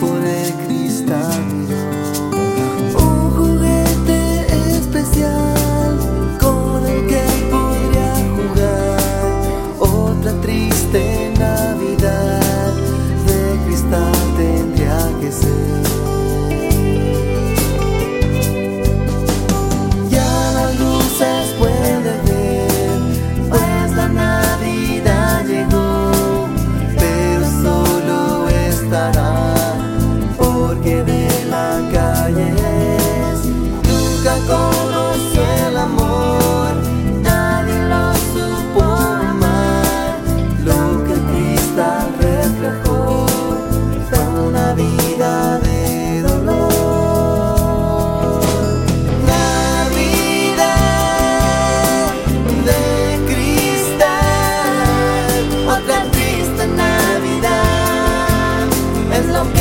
por el cristal. Un juguete especial con el que podría jugar. Otra triste Navidad de cristal tendría que ser. es